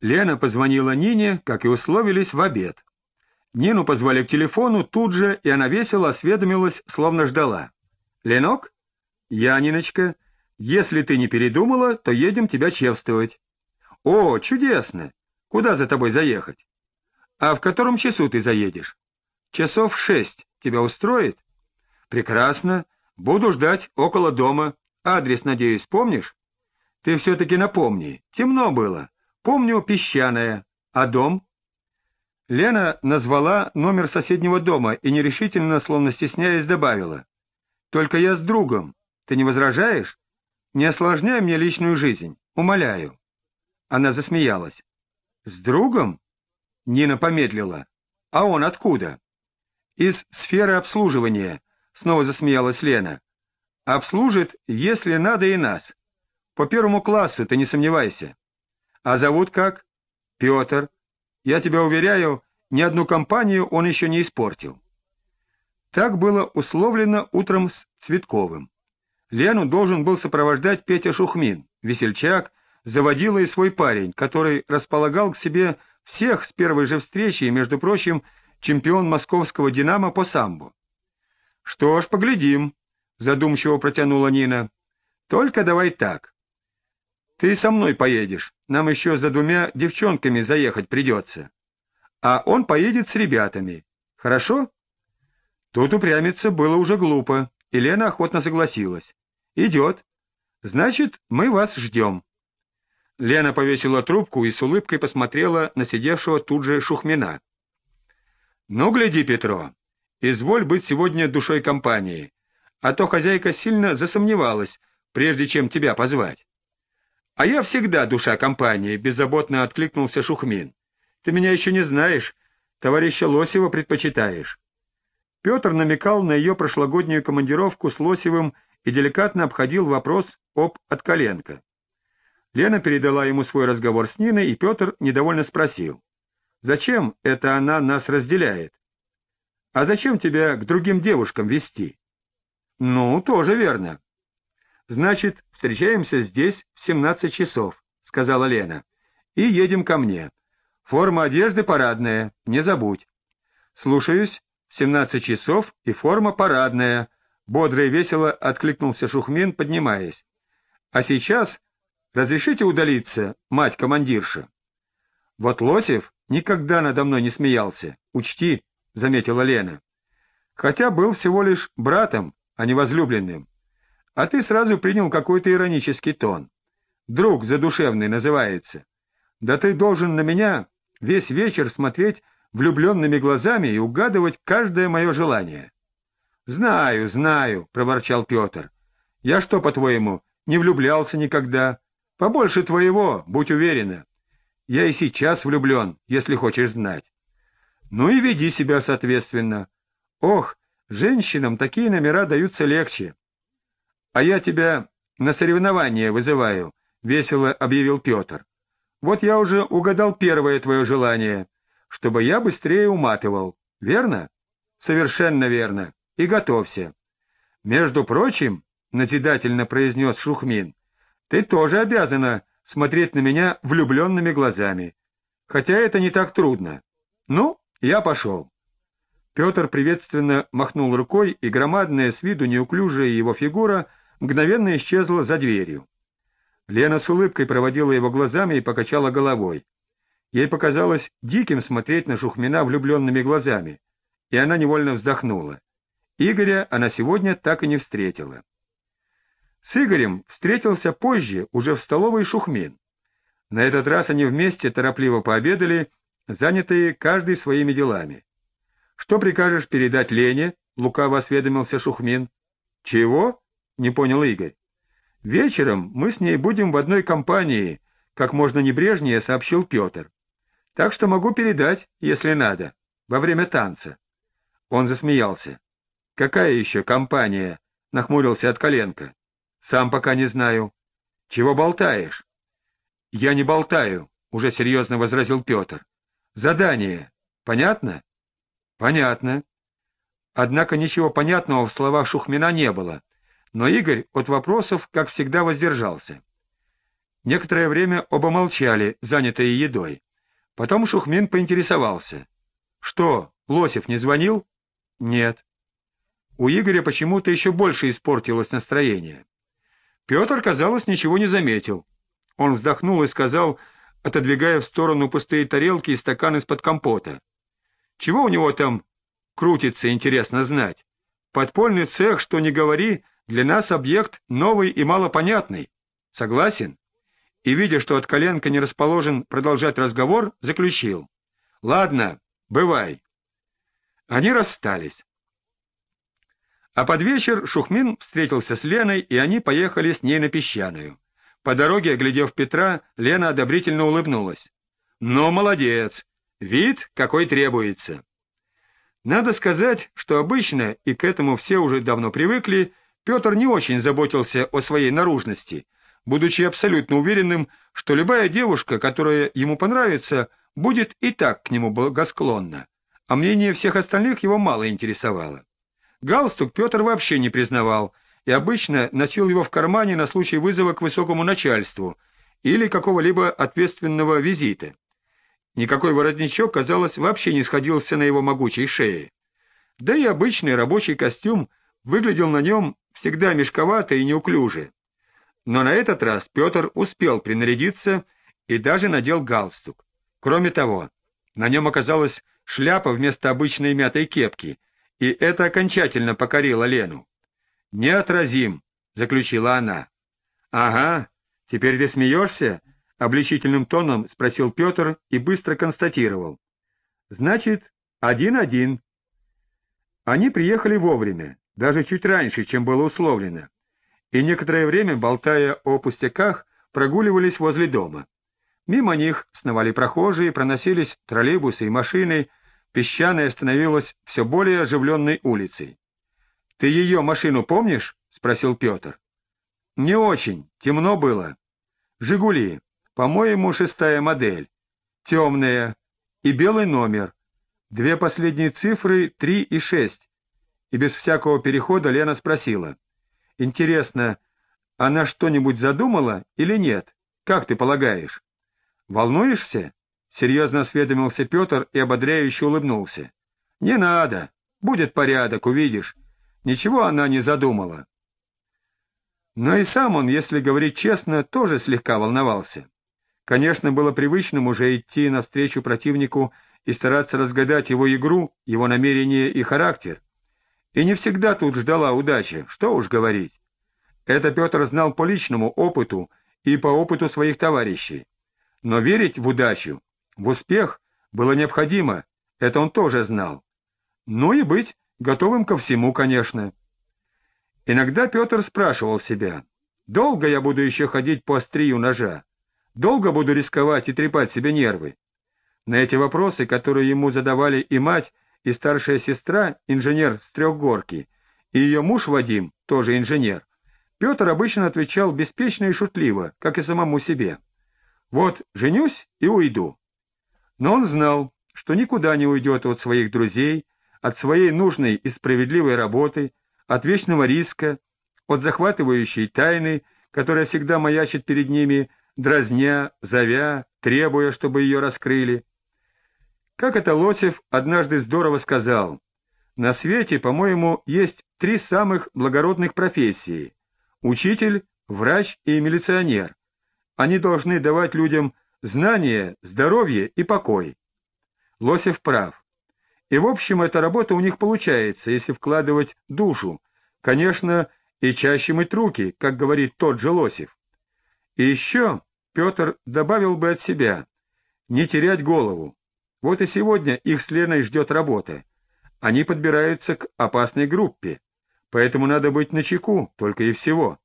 Лена позвонила Нине, как и условились, в обед. Нину позвали к телефону тут же, и она весело осведомилась, словно ждала. «Ленок? Я, Ниночка. Если ты не передумала, то едем тебя чевствовать». «О, чудесно! Куда за тобой заехать?» «А в котором часу ты заедешь?» «Часов шесть. Тебя устроит?» «Прекрасно. Буду ждать около дома. Адрес, надеюсь, помнишь?» «Ты все-таки напомни. Темно было. Помню, песчаная. А дом?» Лена назвала номер соседнего дома и нерешительно, словно стесняясь, добавила. «Только я с другом. Ты не возражаешь? Не осложняй мне личную жизнь. Умоляю». Она засмеялась. «С другом?» Нина помедлила. «А он откуда?» «Из сферы обслуживания», — снова засмеялась Лена. «Обслужит, если надо, и нас. По первому классу, ты не сомневайся. А зовут как? Петр. Я тебя уверяю, ни одну компанию он еще не испортил». Так было условлено утром с Цветковым. Лену должен был сопровождать Петя Шухмин, весельчак, заводила и свой парень, который располагал к себе всех с первой же встречи и, между прочим, чемпион московского «Динамо» по самбу. — Что ж, поглядим, — задумчиво протянула Нина. — Только давай так. Ты со мной поедешь, нам еще за двумя девчонками заехать придется. А он поедет с ребятами. Хорошо? Тут упрямиться было уже глупо, и Лена охотно согласилась. Идет. Значит, мы вас ждем. Лена повесила трубку и с улыбкой посмотрела на сидевшего тут же Шухмина. — Ну, гляди, Петро, изволь быть сегодня душой компании, а то хозяйка сильно засомневалась, прежде чем тебя позвать. — А я всегда душа компании, — беззаботно откликнулся Шухмин. — Ты меня еще не знаешь, товарища Лосева предпочитаешь. Петр намекал на ее прошлогоднюю командировку с Лосевым и деликатно обходил вопрос об Откаленко. Лена передала ему свой разговор с Ниной, и Петр недовольно спросил. «Зачем это она нас разделяет? А зачем тебя к другим девушкам вести?» «Ну, тоже верно». «Значит, встречаемся здесь в семнадцать часов», — сказала Лена, — «и едем ко мне. Форма одежды парадная, не забудь». «Слушаюсь, в семнадцать часов и форма парадная», — бодро и весело откликнулся Шухмин, поднимаясь. «А сейчас Разрешите удалиться, мать-командирша? — Вот Лосев никогда надо мной не смеялся, учти, — заметила Лена. — Хотя был всего лишь братом, а не возлюбленным. А ты сразу принял какой-то иронический тон. Друг задушевный называется. Да ты должен на меня весь вечер смотреть влюбленными глазами и угадывать каждое мое желание. — Знаю, знаю, — проворчал Петр. — Я что, по-твоему, не влюблялся никогда? Побольше твоего, будь уверена. Я и сейчас влюблен, если хочешь знать. Ну и веди себя соответственно. Ох, женщинам такие номера даются легче. А я тебя на соревнование вызываю, — весело объявил Петр. Вот я уже угадал первое твое желание, чтобы я быстрее уматывал. Верно? Совершенно верно. И готовься. Между прочим, — назидательно произнес Шухмин, ты тоже обязана смотреть на меня влюбленными глазами. Хотя это не так трудно. Ну, я пошел. Петр приветственно махнул рукой, и громадная с виду неуклюжая его фигура мгновенно исчезла за дверью. Лена с улыбкой проводила его глазами и покачала головой. Ей показалось диким смотреть на Шухмина влюбленными глазами, и она невольно вздохнула. Игоря она сегодня так и не встретила. С Игорем встретился позже, уже в столовой Шухмин. На этот раз они вместе торопливо пообедали, занятые каждый своими делами. — Что прикажешь передать Лене? — лукаво осведомился Шухмин. — Чего? — не понял Игорь. — Вечером мы с ней будем в одной компании, как можно небрежнее сообщил Петр. Так что могу передать, если надо, во время танца. Он засмеялся. — Какая еще компания? — нахмурился от коленка. Сам пока не знаю. Чего болтаешь? Я не болтаю, уже серьезно возразил Петр. Задание. Понятно? Понятно. Однако ничего понятного в словах Шухмина не было, но Игорь от вопросов, как всегда, воздержался. Некоторое время оба молчали, занятые едой. Потом Шухмин поинтересовался. — Что, Лосев не звонил? — Нет. У Игоря почему-то еще больше испортилось настроение. Петр, казалось, ничего не заметил. Он вздохнул и сказал, отодвигая в сторону пустые тарелки и стакан из-под компота. — Чего у него там крутится, интересно знать? Подпольный цех, что не говори, для нас объект новый и малопонятный. Согласен? И, видя, что от коленка не расположен продолжать разговор, заключил. — Ладно, бывай. Они расстались. А под вечер Шухмин встретился с Леной, и они поехали с ней на песчаную. По дороге, оглядев Петра, Лена одобрительно улыбнулась. — Ну, молодец! Вид, какой требуется. Надо сказать, что обычно, и к этому все уже давно привыкли, Петр не очень заботился о своей наружности, будучи абсолютно уверенным, что любая девушка, которая ему понравится, будет и так к нему благосклонна, а мнение всех остальных его мало интересовало. Галстук Петр вообще не признавал и обычно носил его в кармане на случай вызова к высокому начальству или какого-либо ответственного визита. Никакой воротничок, казалось, вообще не сходился на его могучей шее. Да и обычный рабочий костюм выглядел на нем всегда мешковато и неуклюже. Но на этот раз Петр успел принарядиться и даже надел галстук. Кроме того, на нем оказалась шляпа вместо обычной мятой кепки, и это окончательно покорило Лену. «Неотразим», — заключила она. «Ага, теперь ты смеешься?» — обличительным тоном спросил Петр и быстро констатировал. «Значит, один-один». Они приехали вовремя, даже чуть раньше, чем было условлено, и некоторое время, болтая о пустяках, прогуливались возле дома. Мимо них сновали прохожие, проносились троллейбусы и машины, песчаная становилась все более оживленной улицей. — Ты ее машину помнишь? — спросил Петр. — Не очень, темно было. — Жигули, по-моему, шестая модель, темная и белый номер, две последние цифры — три и шесть. И без всякого перехода Лена спросила. — Интересно, она что-нибудь задумала или нет? Как ты полагаешь? — Волнуешься? — серьезно осведомился Петр и ободряюще улыбнулся. — Не надо. Будет порядок, увидишь. Ничего она не задумала. Но и сам он, если говорить честно, тоже слегка волновался. Конечно, было привычным уже идти навстречу противнику и стараться разгадать его игру, его намерения и характер. И не всегда тут ждала удачи, что уж говорить. Это Петр знал по личному опыту и по опыту своих товарищей. Но верить в удачу в успех было необходимо, это он тоже знал. Ну и быть готовым ко всему, конечно. Иногда Петр спрашивал себя, долго я буду еще ходить по острию ножа? Долго буду рисковать и трепать себе нервы? На эти вопросы, которые ему задавали и мать, и старшая сестра, инженер с трехгорки, и ее муж Вадим, тоже инженер, Петр обычно отвечал беспечно и шутливо, как и самому себе. Вот женюсь и уйду. Но он знал, что никуда не уйдет от своих друзей, от своей нужной и справедливой работы, от вечного риска, от захватывающей тайны, которая всегда маячит перед ними, дразня, зовя, требуя, чтобы ее раскрыли. Как это Лосев однажды здорово сказал, на свете, по-моему, есть три самых благородных профессии — учитель, врач и милиционер. Они должны давать людям знание, здоровье и покой. Лосев прав. И в общем эта работа у них получается, если вкладывать душу, конечно, и чаще мыть руки, как говорит тот же Лосев. И еще Петр добавил бы от себя, не терять голову. Вот и сегодня их с Леной ждет работа. Они подбираются к опасной группе, поэтому надо быть начеку, только и всего.